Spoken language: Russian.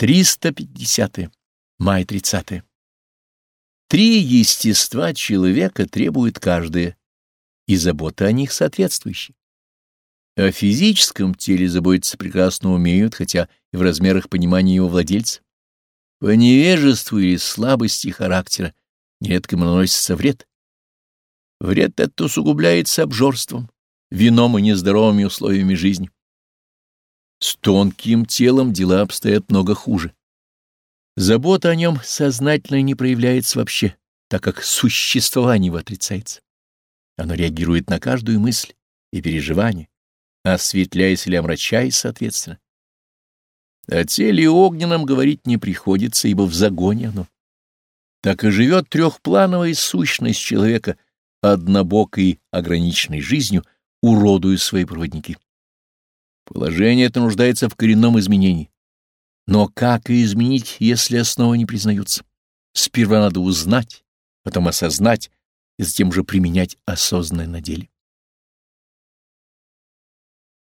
350. -е. Май 30. -е. Три естества человека требует каждое, и забота о них соответствующей. О физическом теле заботиться прекрасно умеют, хотя и в размерах понимания его владельца. По невежеству или слабости характера нередко наносится вред. Вред этот усугубляется обжорством, вином и нездоровыми условиями жизни. С тонким телом дела обстоят много хуже. Забота о нем сознательно не проявляется вообще, так как существование его отрицается. Оно реагирует на каждую мысль и переживание, осветляясь или омрачаясь соответственно. О теле огненном говорить не приходится, ибо в загоне оно. Так и живет трехплановая сущность человека, однобокой ограниченной жизнью, уродуя свои проводники. Положение это нуждается в коренном изменении. Но как изменить, если основы не признаются? Сперва надо узнать, потом осознать и затем же применять осознанное на деле.